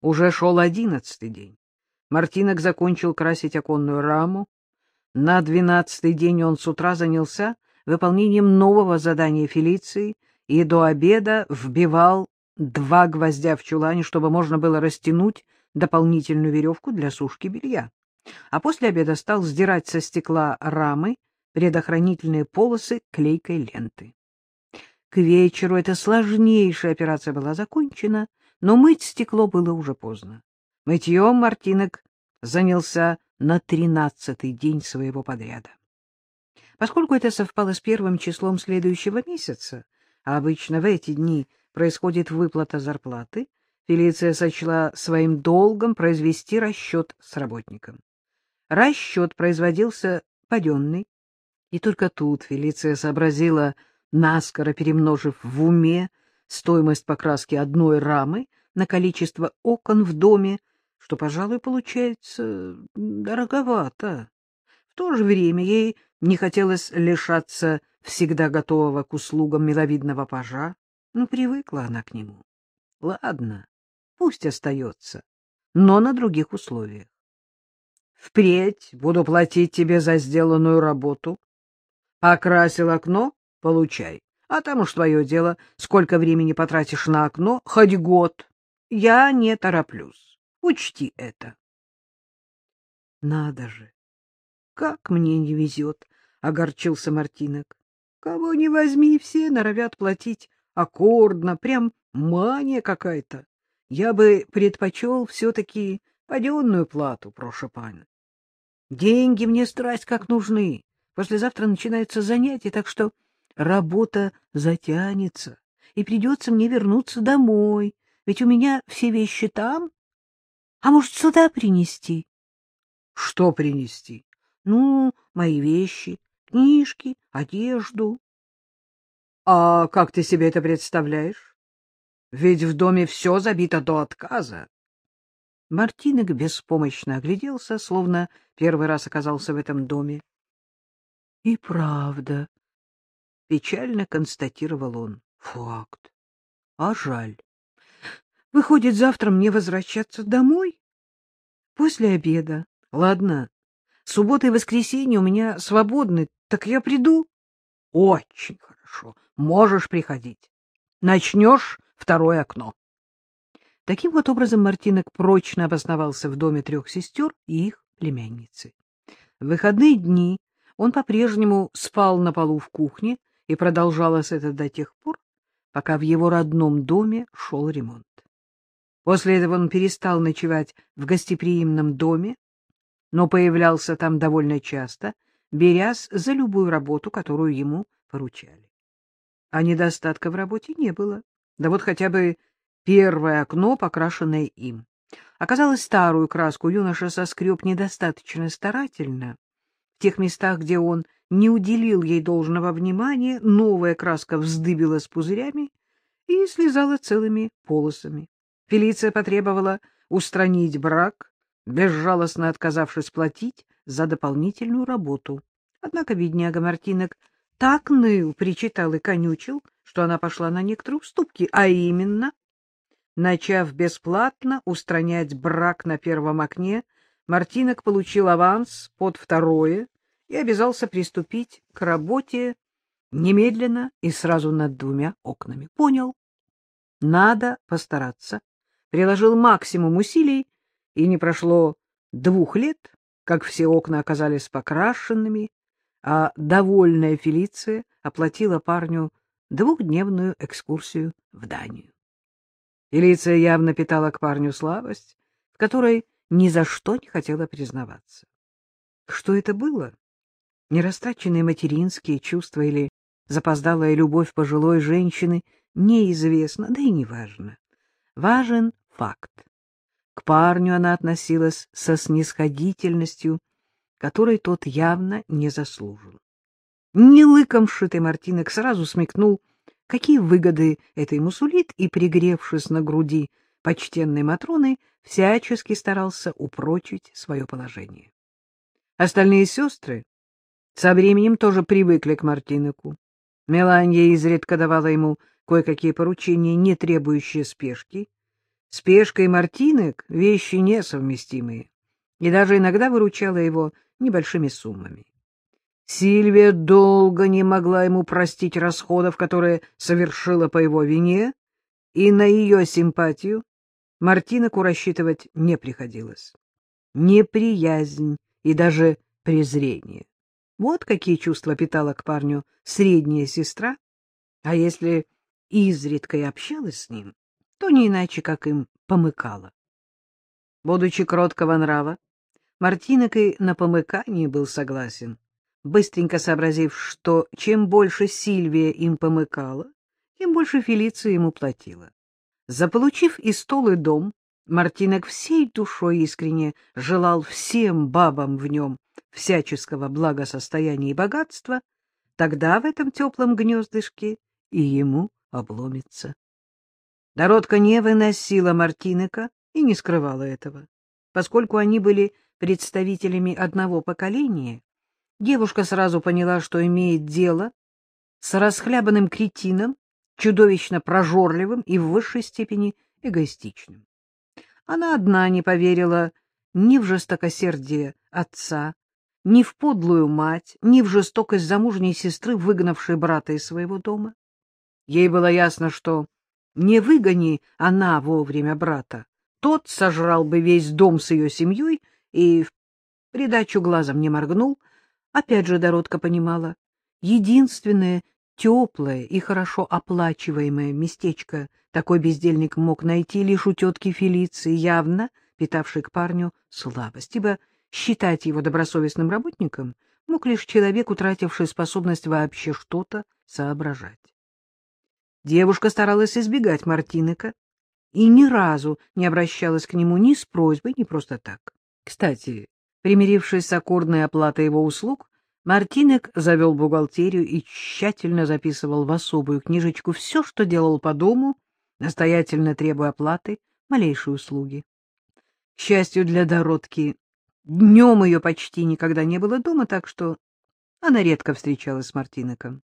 Уже шел одиннадцатый день. Мартинок закончил красить оконную раму. На двенадцатый день он с утра занялся выполнением нового задания Фелиции и до обеда вбивал два гвоздя в чулане, чтобы можно было растянуть дополнительную веревку для сушки белья. А после обеда стал сдирать со стекла рамы предохранительные полосы клейкой ленты. К вечеру эта сложнейшая операция была закончена, но мыть стекло было уже поздно. Мытьем Мартинок занялся на тринадцатый день своего подряда. Поскольку это совпало с первым числом следующего месяца, а обычно в эти дни происходит выплата зарплаты, Фелиция сочла своим долгом произвести расчет с работником. Расчет производился паденный, и только тут Фелиция сообразила, наскоро перемножив в уме стоимость покраски одной рамы на количество окон в доме, что, пожалуй, получается дороговато. В то же время ей не хотелось лишаться всегда готового к услугам миловидного пажа, но привыкла она к нему. Ладно, пусть остается, но на других условиях. Впредь буду платить тебе за сделанную работу. Окрасил окно — получай. А там уж твое дело, сколько времени потратишь на окно, хоть год. Я не тороплюсь. Учти это. Надо же! Как мне не везет, — огорчился Мартинок. Кого не возьми, все норовят платить аккордно, прям мания какая-то. Я бы предпочел все-таки паденную плату, прошу пана. Деньги мне страсть как нужны. Послезавтра начинается занятие, так что работа затянется, и придется мне вернуться домой, ведь у меня все вещи там. А может, сюда принести? — Что принести? — Ну, мои вещи, книжки, одежду. — А как ты себе это представляешь? Ведь в доме все забито до отказа. Мартинок беспомощно огляделся, словно первый раз оказался в этом доме. — И правда, — печально констатировал он, — факт. А жаль. Выходит, завтра мне возвращаться домой? После обеда. Ладно, суббота и воскресенье у меня свободны, так я приду. Очень хорошо, можешь приходить. Начнешь второе окно. Таким вот образом Мартинок прочно обосновался в доме трех сестер и их племянницы. В выходные дни он по-прежнему спал на полу в кухне, и продолжалось это до тех пор, пока в его родном доме шел ремонт. После этого он перестал ночевать в гостеприимном доме, но появлялся там довольно часто, берясь за любую работу, которую ему поручали. А недостатка в работе не было. Да вот хотя бы первое окно, покрашенное им. Оказалось, старую краску юноша соскреб недостаточно старательно. В тех местах, где он не уделил ей должного внимания, новая краска вздыбила с пузырями и слезала целыми полосами. Фелиция потребовала устранить брак, безжалостно отказавшись платить за дополнительную работу. Однако бедняга Мартинок так ныл, причитал и конючил, что она пошла на некоторые уступки, а именно Начав бесплатно устранять брак на первом окне, Мартинок получил аванс под второе и обязался приступить к работе немедленно и сразу над двумя окнами. Понял. Надо постараться. Приложил максимум усилий, и не прошло двух лет, как все окна оказались покрашенными, а довольная Фелиция оплатила парню двухдневную экскурсию в Данию. Элиция явно питала к парню слабость, в которой ни за что не хотела признаваться. Что это было? Нерастраченные материнские чувства или запоздалая любовь пожилой женщины неизвестно, да и не важно. Важен факт. К парню она относилась со снисходительностью, которой тот явно не заслужил. Не лыком шитый Мартинок сразу смекнул, какие выгоды это ему и, пригревшись на груди почтенной Матроны, всячески старался упрочить свое положение. Остальные сестры со временем тоже привыкли к Мартиноку. Меланья изредка давала ему кое-какие поручения, не требующие спешки. Спешка и мартинек — вещи несовместимые, и даже иногда выручала его небольшими суммами. Сильвия долго не могла ему простить расходов, которые совершила по его вине, и на ее симпатию Мартиноку рассчитывать не приходилось. Неприязнь и даже презрение. Вот какие чувства питала к парню средняя сестра, а если изредка и общалась с ним, то не иначе, как им помыкала. Будучи кроткого нрава, Мартинок и на помыкание был согласен, быстренько сообразив, что чем больше Сильвия им помыкала, тем больше Фелиция ему платила. Заполучив и стол, и дом, Мартинок всей душой искренне желал всем бабам в нем всяческого благосостояния и богатства, тогда в этом теплом гнездышке и ему обломится. Дородка не выносила Мартинека и не скрывала этого. Поскольку они были представителями одного поколения, девушка сразу поняла, что имеет дело с расхлябанным кретином, чудовищно прожорливым и в высшей степени эгоистичным. Она одна не поверила ни в жестокосердие отца, ни в подлую мать, ни в жестокость замужней сестры, выгнавшей брата из своего дома. Ей было ясно, что не выгони она вовремя брата, тот сожрал бы весь дом с ее семьей и в придачу глазом не моргнул. Опять же Доротка понимала, единственное теплое и хорошо оплачиваемое местечко такой бездельник мог найти лишь у тетки Фелиции, явно питавшей к парню слабость, ибо считать его добросовестным работником мог лишь человек, утративший способность вообще что-то соображать. Девушка старалась избегать Мартинека и ни разу не обращалась к нему ни с просьбой, ни просто так. Кстати, примирившись с аккордной оплатой его услуг, Мартинек завел бухгалтерию и тщательно записывал в особую книжечку все, что делал по дому, настоятельно требуя оплаты малейшей услуги. К счастью для Дородки, днем ее почти никогда не было дома, так что она редко встречалась с Мартинеком.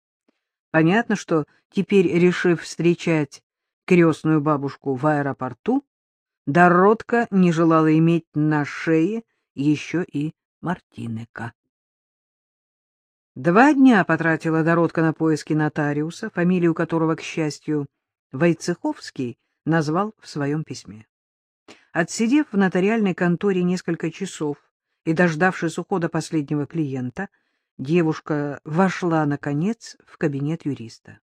Понятно, что теперь, решив встречать крестную бабушку в аэропорту, Дородка не желала иметь на шее еще и Мартинека. Два дня потратила Дородка на поиски нотариуса, фамилию которого, к счастью, Войцеховский назвал в своем письме. Отсидев в нотариальной конторе несколько часов и дождавшись ухода последнего клиента, девушка вошла, наконец, в кабинет юриста.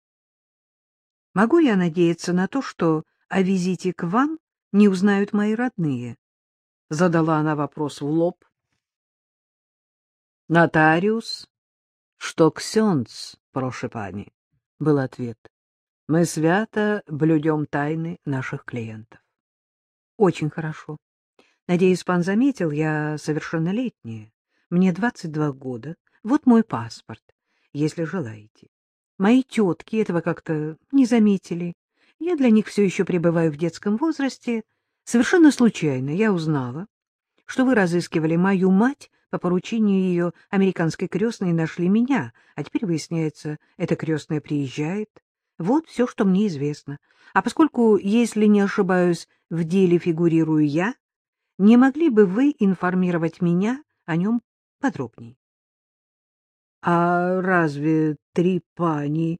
— Могу я надеяться на то, что о визите к вам не узнают мои родные? — задала она вопрос в лоб. — Нотариус что ксенц, проше пани, — был ответ. Мы свято блюдем тайны наших клиентов. Очень хорошо. Надеюсь, пан заметил, я совершеннолетняя. Мне 22 года. Вот мой паспорт, если желаете. Мои тетки этого как-то не заметили. Я для них все еще пребываю в детском возрасте. Совершенно случайно я узнала, что вы разыскивали мою мать по поручению ее американской крестной нашли меня, а теперь, выясняется, эта крестная приезжает. Вот все, что мне известно. А поскольку, если не ошибаюсь, в деле фигурирую я, не могли бы вы информировать меня о нем подробнее? — А разве три пани,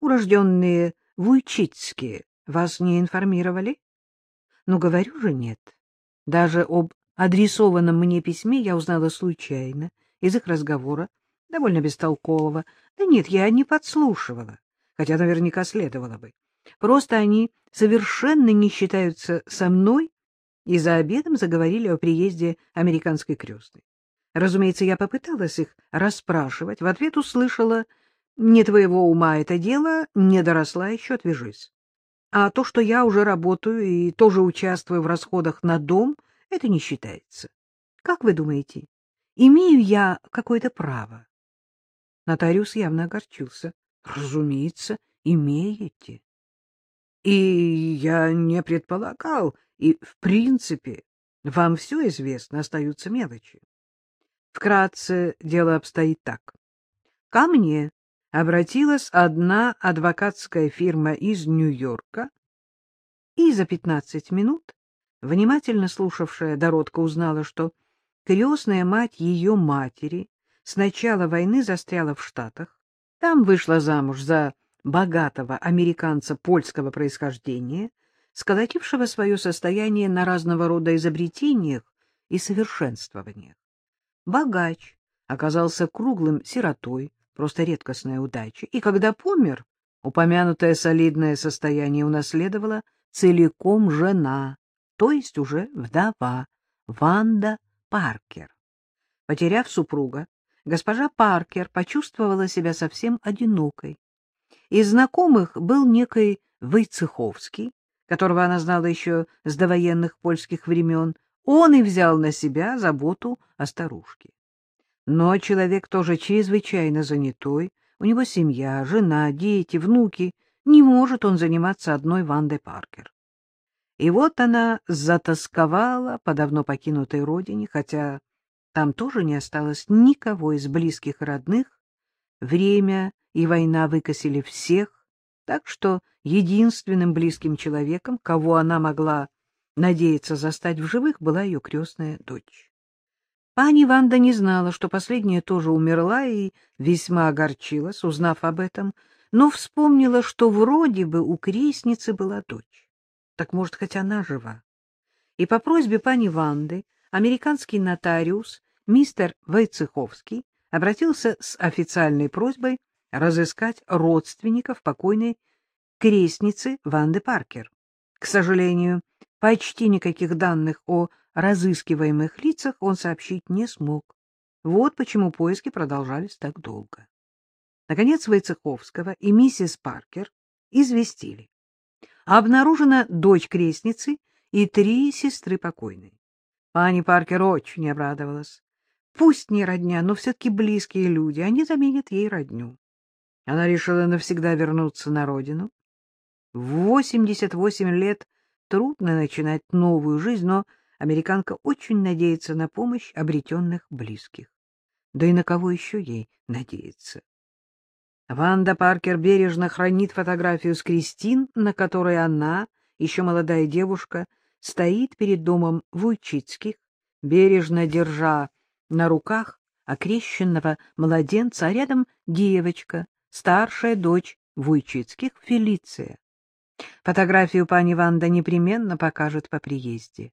урожденные в Уйчицке, вас не информировали? — Ну, говорю же, нет. Даже об адресованном мне письме я узнала случайно, из их разговора, довольно бестолкового. Да нет, я не подслушивала, хотя наверняка следовало бы. Просто они совершенно не считаются со мной и за обедом заговорили о приезде американской крестной. Разумеется, я попыталась их расспрашивать, в ответ услышала «Не твоего ума это дело, не доросла еще, отвяжись». А то, что я уже работаю и тоже участвую в расходах на дом, это не считается. Как вы думаете, имею я какое-то право? Нотариус явно огорчился. Разумеется, имеете. И я не предполагал, и, в принципе, вам все известно, остаются мелочи. Вкратце дело обстоит так. Ко мне обратилась одна адвокатская фирма из Нью-Йорка, и за пятнадцать минут Внимательно слушавшая Доротка узнала, что крестная мать ее матери с начала войны застряла в Штатах. Там вышла замуж за богатого американца польского происхождения, сколотившего свое состояние на разного рода изобретениях и совершенствованиях. Богач оказался круглым сиротой, просто редкостная удача, и когда помер, упомянутое солидное состояние унаследовала целиком жена, то есть уже вдова, Ванда Паркер. Потеряв супруга, госпожа Паркер почувствовала себя совсем одинокой. Из знакомых был некий Войцеховский, которого она знала еще с довоенных польских времен, он и взял на себя заботу о старушке. Но человек тоже чрезвычайно занятой, у него семья, жена, дети, внуки, не может он заниматься одной Вандой Паркер. И вот она затасковала по давно покинутой родине, хотя там тоже не осталось никого из близких и родных. Время и война выкосили всех, так что единственным близким человеком, кого она могла надеяться застать в живых, была ее крестная дочь. Пани Ванда не знала, что последняя тоже умерла и весьма огорчилась, узнав об этом, но вспомнила, что вроде бы у крестницы была дочь. Так может, хоть она жива? И по просьбе пани Ванды американский нотариус мистер Войцеховский обратился с официальной просьбой разыскать родственников покойной крестницы Ванды Паркер. К сожалению, почти никаких данных о разыскиваемых лицах он сообщить не смог. Вот почему поиски продолжались так долго. Наконец Войцеховского и миссис Паркер известили обнаружена дочь крестницы и три сестры покойной. Пани Паркер очень обрадовалась. Пусть не родня, но все-таки близкие люди, они заменят ей родню. Она решила навсегда вернуться на родину. В 88 лет трудно начинать новую жизнь, но американка очень надеется на помощь обретенных близких. Да и на кого еще ей надеяться? Ванда Паркер бережно хранит фотографию с Кристин, на которой она, еще молодая девушка, стоит перед домом Вуйчицких, бережно держа на руках окрещенного младенца, а рядом девочка, старшая дочь Вуйчицких, Фелиция. Фотографию пани Ванда непременно покажет по приезде.